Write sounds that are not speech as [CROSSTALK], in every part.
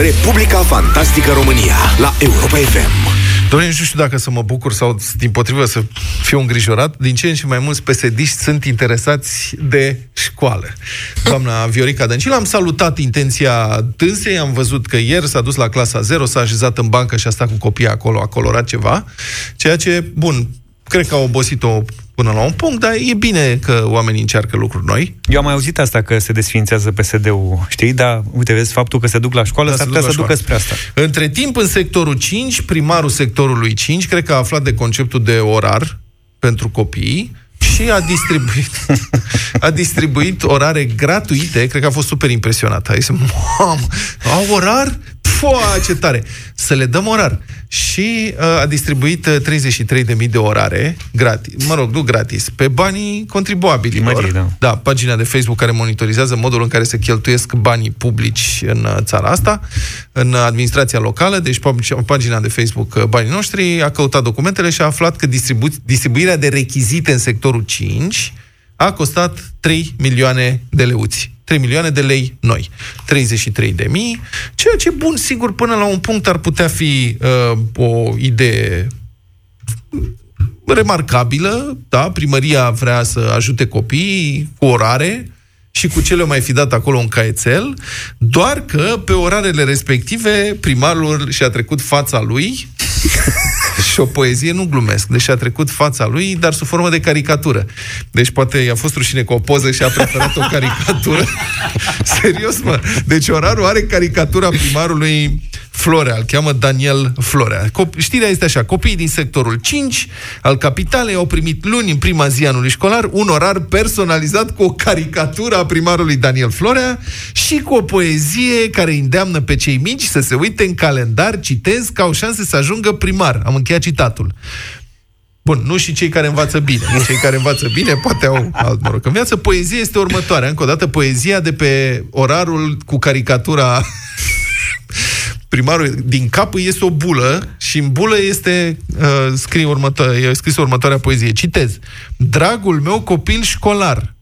Republica Fantastică România la Europa FM. Doamne, nu știu dacă să mă bucur sau, din potrivă, să fiu îngrijorat. Din ce în ce mai mulți psd sunt interesați de școală. Doamna Viorica Dăncilă, am salutat intenția dânsei, am văzut că ieri s-a dus la clasa 0, s-a așezat în bancă și a stat cu copiii acolo, a colorat ceva, ceea ce, bun, cred că a obosit-o până la un punct, dar e bine că oamenii încearcă lucruri noi. Eu am mai auzit asta că se desfințează PSD-ul, știi? Dar, uite, vezi, faptul că se duc la școală, da, s-ar putea să ducă spre asta. Între timp, în sectorul 5, primarul sectorului 5, cred că a aflat de conceptul de orar pentru copii și a distribuit, [LAUGHS] a distribuit orare gratuite, cred că a fost super impresionat. A zis, mamă, au orar? Foa, ce tare! Să le dăm orar și uh, a distribuit 33.000 uh, de orare gratis, mă rog, nu gratis, pe banii contribuabililor. Mării, da. da, pagina de Facebook care monitorizează modul în care se cheltuiesc banii publici în uh, țara asta, în administrația locală, deci pagina de Facebook uh, Banii Noștri a căutat documentele și a aflat că distribu- distribuirea de rechizite în sectorul 5 a costat 3 milioane de leuți. 3 milioane de lei noi. 33 de mii, ceea ce, bun, sigur, până la un punct ar putea fi uh, o idee remarcabilă, da? Primăria vrea să ajute copiii cu orare și cu ce le mai fi dat acolo un caietel, doar că pe orarele respective primarul și-a trecut fața lui și o poezie, nu glumesc, deși a trecut fața lui, dar sub formă de caricatură. Deci poate i-a fost rușine cu o poză și a preferat o caricatură. [LAUGHS] Serios, mă. Deci orarul are caricatura primarului Florea, îl cheamă Daniel Florea. Cop- știrea este așa, copiii din sectorul 5 al capitalei au primit luni, în prima zi anului școlar, un orar personalizat cu o caricatură a primarului Daniel Florea și cu o poezie care îndeamnă pe cei mici să se uite în calendar, citez, că au șanse să ajungă primar. Am încheiat citatul. Bun, nu și cei care învață bine. Cei care învață bine poate au alt noroc. În viață, poezia este următoarea. Încă o dată, poezia de pe orarul cu caricatura primarul din cap este o bulă și în bulă este uh, scrie următoare, e scris următoarea poezie. Citez. Dragul meu copil școlar,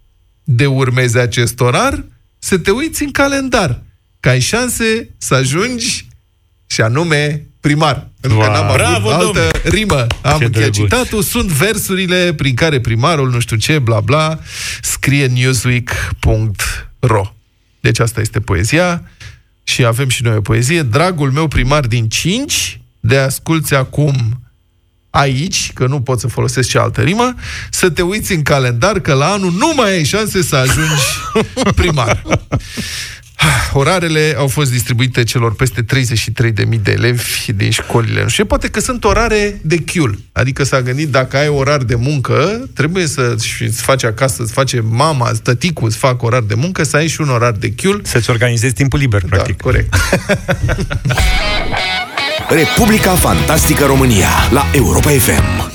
de urmeze acest orar, să te uiți în calendar, că ai șanse să ajungi și anume primar. Pentru wow. că n-am Bravo, avut altă domn. rimă. Am încheiat citatul. Sunt versurile prin care primarul, nu știu ce, bla bla, scrie newsweek.ro. Deci asta este poezia și avem și noi o poezie, Dragul meu primar din 5, de asculți acum aici, că nu pot să folosesc ce altă rimă, să te uiți în calendar că la anul nu mai ai șanse să ajungi [LAUGHS] primar. Orarele au fost distribuite celor peste 33.000 de elevi din școlile. Și poate că sunt orare de chiul. Adică s-a gândit, dacă ai orar de muncă, trebuie să îți faci acasă, să face mama, tăticul, îți fac orar de muncă, să ai și un orar de chiul. Să-ți organizezi timpul liber, da, practic. corect. [LAUGHS] Republica Fantastică România la Europa FM.